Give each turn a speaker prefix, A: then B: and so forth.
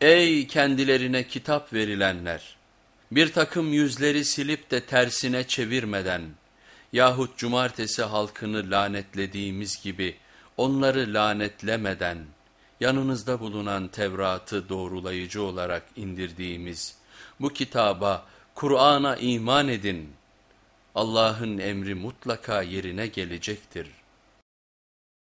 A: Ey kendilerine kitap verilenler! Bir takım yüzleri silip de tersine çevirmeden yahut cumartesi halkını lanetlediğimiz gibi onları lanetlemeden yanınızda bulunan Tevrat'ı doğrulayıcı olarak indirdiğimiz bu kitaba, Kur'an'a iman edin. Allah'ın emri mutlaka yerine gelecektir.''